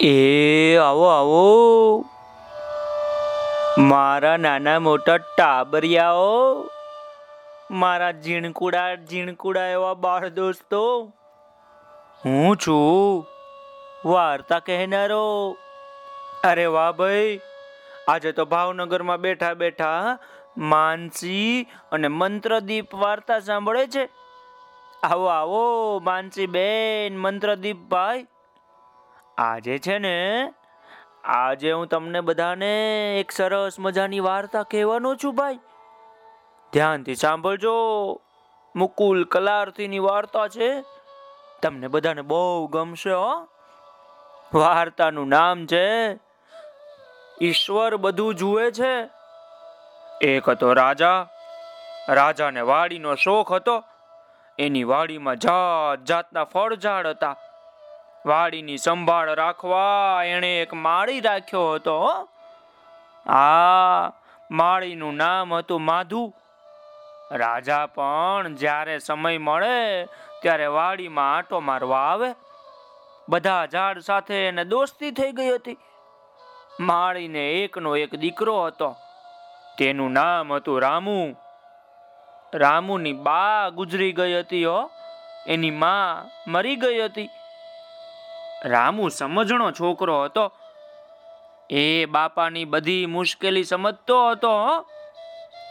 એ, આવો આવો. મારા નાના મોટા ટાબરિયાઓ, મારા ઝીણકુડા ઝીણકુડા એવા બાળ દોસ્તો, હું છું. વાર્તા કહેનારો. અરે વાહ ભાઈ, આજે તો ભાવનગરમાં બેઠા બેઠા માનસી અને મંત્રદીપ વાર્તા સાંભળે છે. આવો આવો માનસી બેન મંત્રદીપ ભાઈ આજે છે ને, આજે હું તમને બધાને એક સરસ મજાની વાર્તા કહેવાનો છું ભાઈ. ધ્યાનથી સાંભળજો. મુકુલ કલાર્થીની વાર્તા છે. તમને બધાને બહુ ગમશે, હો. વાર્તાનું નામ છે, ઈશ્વર બધું જુએ છે. એક હતો રાજા. રાજાને વાડીનો શોખ હતો. એની વાડીમાં જાત જાતના ફળ ઝાડ હતા. વાડીની સંભાળ રાખવા એણે એક માળી રાખ્યો હતો. આ માળીનું નામ હતું માધુ. રાજા પણ જ્યારે સમય મળે ત્યારે વાડીમાં આંટો મારવા આવે. બધા ઝાડ સાથે એને દોસ્તી થઈ ગઈ હતી. માળીને એકનો એક દીકરો હતો. તેનું નામ હતું રામુ. રામુની બા ગુજરી ગઈ હતી, હો. એની માં મરી ગઈ હતી. રામુ સમજણો છોકરો હતો. એ બાપાની બધી મુશ્કેલી સમજતો હતો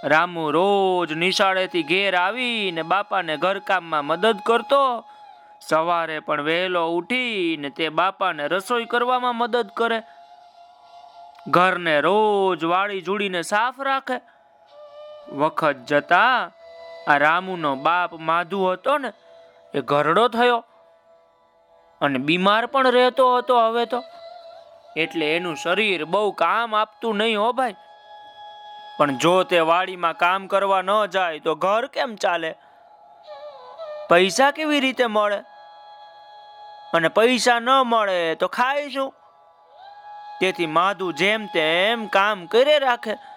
રામુ રોજ નિશાળેથી ઘેર આવીને બાપાને ઘરકામમાં મદદ કરતો. સવારે પણ વહેલો ઉઠીને તે બાપાને રસોઈ કરવામાં મદદ કરે. ઘરને રોજ વાળી જોડીને સાફ રાખે. વખત જતા આ રામુનો બાપ માધુ હતો ને, એ ઘરડો થયો. અને બીમાર પણ રહેતો હતો હવે તો. એટલે એનું શરીર બહુ કામ આપતું નહીં હો ભાઈ. પણ જો તે વાડીમાં કામ કરવા ન જાય તો ઘર કેમ ચાલે? પૈસા કેવી રીતે મળે? અને પૈસા ન મળે તો ખાઈશું. તેથી માધુ જેમ તેમ કામ કરે રાખે.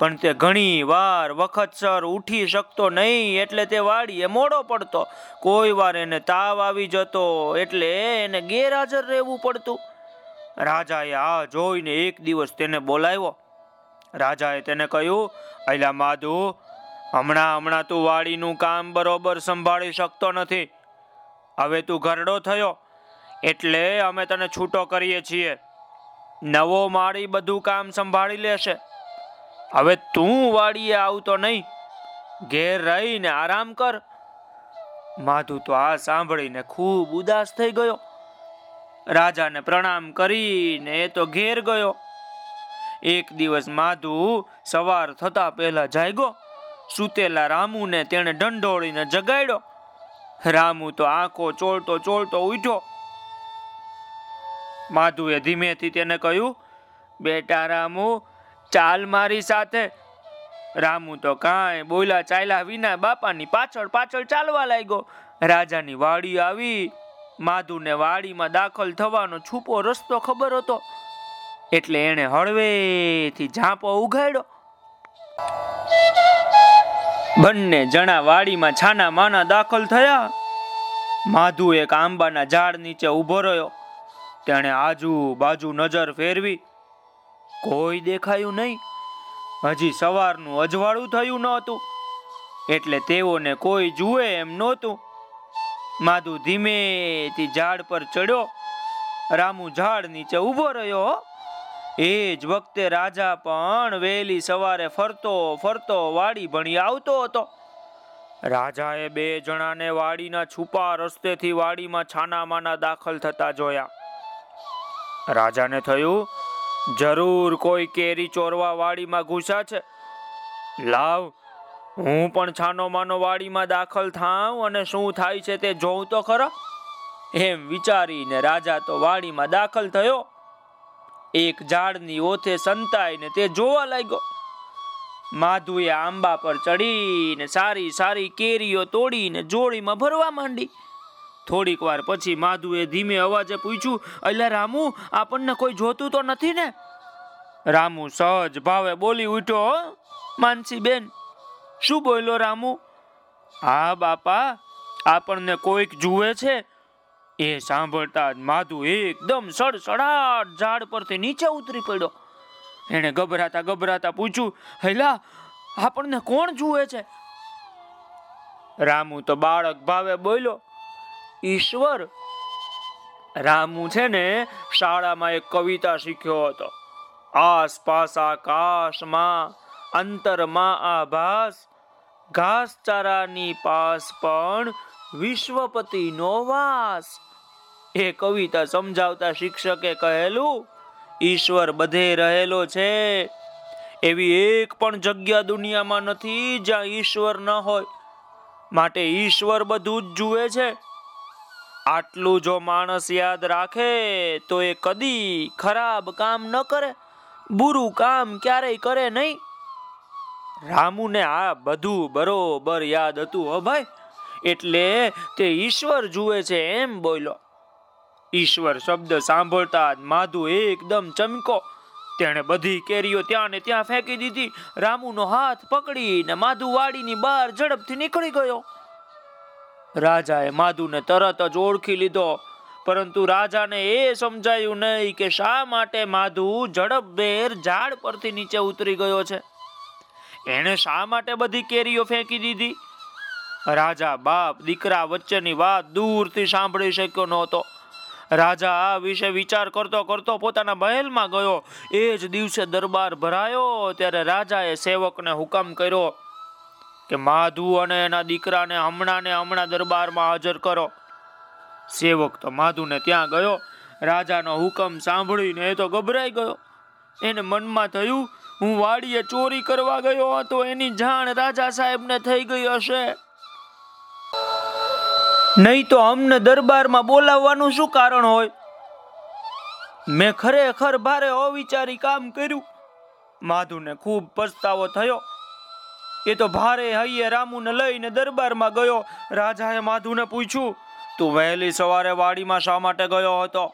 પણ તે ઘણી વાર વખતસર ઉઠી શકતો નહીં, એટલે તે વાડીએ મોડો પડતો. કોઈ વાર એને તાવ આવી જતો, એટલે એને ગેરહાજર રહેવું પડતું. રાજાએ આ જોઈને એક દિવસ તેને બોલાવ્યો. રાજાએ તેને કહ્યું અલા માધુ, હમણાં હમણાં તું વાડીનું કામ બરોબર સંભાળી શકતો નથી. હવે તું ઘરડો થયો, એટલે અમે તને છૂટો કરીએ છીએ. નવો માળી બધું કામ સંભાળી લેશે. હવે તું વાડીએ આવતો નહીં. ઘેર રહીને આરામ કર. માધુ તો આ સાંભળીને ખૂબ ઉદાસ થઈ ગયો. રાજાને પ્રણામ કરીને એ તો ઘેર ગયો. એક દિવસ માધુ સવાર થતા પહેલા જાગ્યો. સુતેલા રામુને તેણે ઢંઢોળીને જગાડ્યો. રામુ તો આંખો ચોળતો ચોળતો ઉઠ્યો. માધુએ ધીમેથી તેને કહ્યું, બેટા રામુ ચાલ મારી સાથે. રામુ તો કાંઈ બોલા ચાલ્યા વિના બાપાની પાછળ પાછળ ચાલવા લાગ્યો. રાજાની વાડી આવી. માધુને વાડીમાં દાખલ થવાનો છૂપો રસ્તો ખબર હતો. એટલે એણે હળવેથી ઝાંપો ઉઘાડ્યો. બંને જણા વાડીમાં છાના માના દાખલ થયા. માધુ એક આંબાના ઝાડ નીચે ઊભો રહ્યો. તેણે આજુબાજુ નજર ફેરવી. કોઈ દેખાયું નહીં. હજી સવારનું અજવાળું થયું નહોતું. એટલે તેઓને કોઈ જુએ એમ નહોતું. માધુ ધીમેથી ઝાડ પર ચડ્યો. રામુ ઝાડ નીચે ઊભો રહ્યો. એ જ વખતે રાજા પણ વહેલી સવારે ફરતો ફરતો વાડી ભણી આવતો હતો. રાજાએ બે જણાને વાડીના છુપા રસ્તેથી વાડીમાં છાનામાના દાખલ થતા જોયા. રાજાને થયું જરૂર કોઈ કેરી ચોરવા વાડીમાં ઘૂસા છે? લાવ, હું પણ છાનો માનો વાડીમાં દાખલ થાઉં અને શું થાય છે તે જોઉં તો ખરો? એમ વિચારીને રાજા તો વાડીમાં દાખલ થયો. એક ઝાડની ઓથે સંતાઈને તે જોવા લાગ્યો. માધુએ આંબા પર ચડીને સારી સારી કેરીઓ તોડીને જોડીમાં ભરવા માંડી. થોડીક વાર પછી માધુએ ધીમે અવાજે પૂછ્યું એટલે રામુ આપણને કોઈ જોતું તો નથી ને? રામુ સહજ ભાવે બોલી ઉઠ્યો "હો, માનસી બેન શું બોલ્યો રામુ? હા બાપા આપણને કોઈક જુએ છે. એ સાંભળતા જ માધુ એકદમ સડસડાટ ઝાડ પરથી નીચે ઉતરી પડ્યો. એણે ગભરાતા ગભરાતા પૂછ્યું હૈલા આપણને કોણ જુએ છે? રામુ તો બાળક ભાવે બોલ્યો ઈશ્વર. રામુ છે ને શાળામાં એક કવિતા શીખ્યો હતો. આસપાસ આકાશમાં, અંતરમાં આભાસ, ઘાસચારાની પાસ પણ વિશ્વપતિનો વાસ. એ કવિતા સમજાવતા શિક્ષકે કહેલું, ઈશ્વર બધે રહેલો છે. એવી એક પણ જગ્યા દુનિયામાં નથી જ્યાં ઈશ્વર ન હોય. માટે ઈશ્વર બધું જ જુએ છે. આટલું જો માણસ યાદ રાખે તો એ કદી ખરાબ કામ ન કરે, બુરું કામ ક્યારેય કરે નહીં. રામુને આ બધું બરોબર યાદ હતું, હો ભાઈ. એટલે તે ઈશ્વર જુએ છે એમ બોલ્યો. ઈશ્વર શબ્દ સાંભળતા જ માધુ એકદમ ચમકો. તેણે બધી કેરીઓ ત્યાં ને ત્યાં ફેંકી દીધી. રામુનો હાથ પકડીને માધુ વાડીની બહાર ઝડપથી નીકળી ગયો. રાજાએ માધુને તરત જ ઓળખી લીધો. પરંતુ રાજાને એ સમજાયું નહીં કે શા માટે માધુ ઝડપભેર ઝાડ પરથી નીચે ઉતરી ગયો છે. એણે શા માટે બધી કેરીઓ ફેંકી દીધી? રાજા બાપ દીકરા વચ્ચેની વાત દૂરથી સાંભળી શક્યો નહોતો. રાજા આ વિશે વિચાર કરતો કરતો પોતાના મહેલમાં ગયો. એ જ દિવસે દરબાર ભરાયો ત્યારે રાજાએ સેવકને હુકમ કર્યો. કે માધુ અને એના દીકરાને હમણાં ને હમણાં દરબારમાં હાજર કરો. સેવક તો માધુને ત્યાં ગયો. રાજાનો હુકમ સાંભળીને એ તો ગભરાઈ ગયો. એને મનમાં થયું, હું વાડીએ ચોરી કરવા ગયો હતો, એની જાણ રાજા સાહેબને થઈ ગઈ હશે. નહીં તો અમને દરબારમાં બોલાવવાનું શું કારણ હોય? મેં ખરેખર ભારે અવિચારી કામ કર્યું. માધુને ખૂબ પછતાવો થયો. એ તો ભારે હૈયે રામુને લઈને દરબારમાં ગયો. રાજાએ માધુને પૂછ્યું, તું વહેલી સવારે વાડીમાં શા માટે ગયો હતો?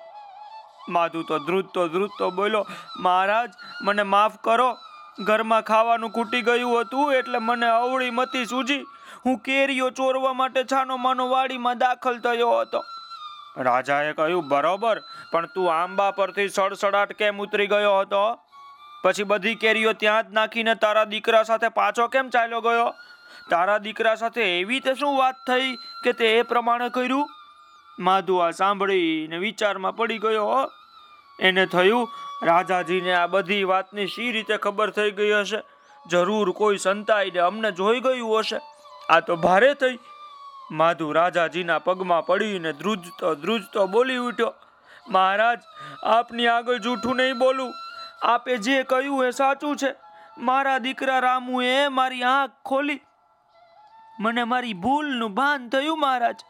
માધુ તો ધ્રુજતો ધ્રુજતો બોલ્યો, મહારાજ, મને માફ કરો. ઘરમાં ખાવાનું ખૂટી ગયું હતું એટલે મને અવળી મતી સૂજી. હું કેરીઓ ચોરવા માટે છાનો માનો વાડીમાં દાખલ થયો હતો. રાજાએ કહ્યું, બરોબર, પણ તું આંબા પરથી સડસડાટ કેમ ઉતરી ગયો હતો? પછી બધી કેરીઓ ત્યાં જ નાખીને તારા દીકરા સાથે પાછો કેમ ચાલ્યો ગયો? તારા દીકરા સાથે એવી તે શું વાત થઈ કે તે એ પ્રમાણે કર્યું? માધુ આ સાંભળીને વિચારમાં પડી ગયો એને થયું, રાજાજીને આ બધી વાતની શી રીતે ખબર થઈ ગઈ હશે? જરૂર કોઈ સંતાઈને અમને જોઈ ગયું હશે? આ તો ભારે થઈ. માધુ રાજાજીના પગમાં પડીને ધ્રુજતો ધ્રુજતો બોલી ઉઠ્યો, મહારાજ, આપની આગળ જૂઠું નહીં બોલું. આપે જે કહ્યું એ સાચું છે. મારા દીકરા રામુએ મારી આંખ ખોલી. મને મારી ભૂલનું ભાન થયું મહારાજ.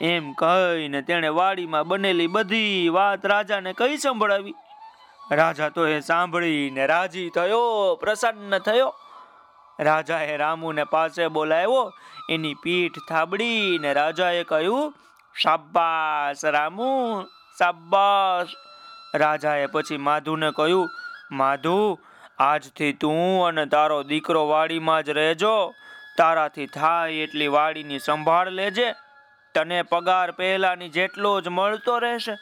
એમ કહીને તેણે વાડીમાં બનેલી બધી વાત રાજાને કઈ સંભળાવી. રાજા તો એ સાંભળીને રાજી થયો, પ્રસન્ન થયો. રાજાએ રામુને પાસે બોલાવ્યો, એની પીઠ થાબડીને રાજાએ કહ્યું શાબાશ રામુ શાબાશ રાજાએ પછી માધુને કહ્યું માધુ, આજથી તું અને તારો દીકરો વાડીમાં જ રહેજો. તારાથી થાય એટલી વાડીની સંભાળ લેજે. તને પગાર પહેલાની જેટલો જ મળતો રહેશે.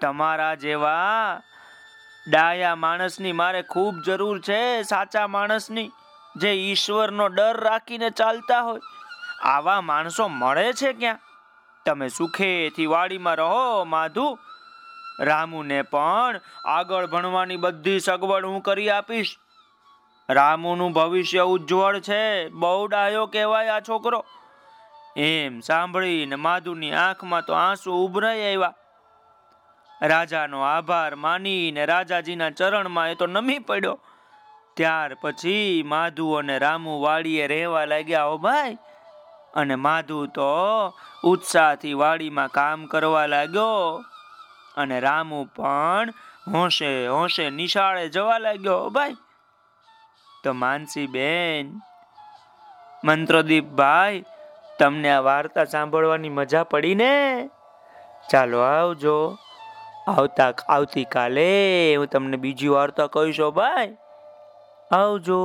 તમારા જેવા ડાયા માણસની મારે ખૂબ જરૂર છે, સાચા માણસની, જે ઈશ્વરનો ડર રાખીને ચાલતા હોય. આવા માણસો મળે છે ક્યાં? તમે સુખેથી વાડીમાં રહો, માધુ. રામુને પણ આગળ ભણવાની બધી સગવડ હું કરી આપીશ. રામુનું ભવિષ્ય ઉજ્જવળ છે. બહુ ડાયો કહેવાય આ છોકરો. એમ સાંભળીને માધુની આંખમાં તો આંસુ ઉભરાઈ આવ્યા. રાજાનો આભાર માનીને રાજાજીના ચરણમાં એ તો નમી પડ્યો. ત્યાર પછી માધુ અને રામુ વાડીએ રહેવા લાગ્યા હો ભાઈ. અને માધુ તો ઉત્સાહથી વાડીમાં કામ કરવા લાગ્યો. અને રામુ પણ હોશે હોશે નિશાળે જવા લાગ્યો ભાઈ. તો માનસી બેન મંત્રદીપ ભાઈ તમને આ વાર્તા સાંભળવાની મજા પડી ને? ચાલો આવજો. આવતા, આવતીકાલે હું તમને બીજી વાર્તા કહીશો ભાઈ. આવજો.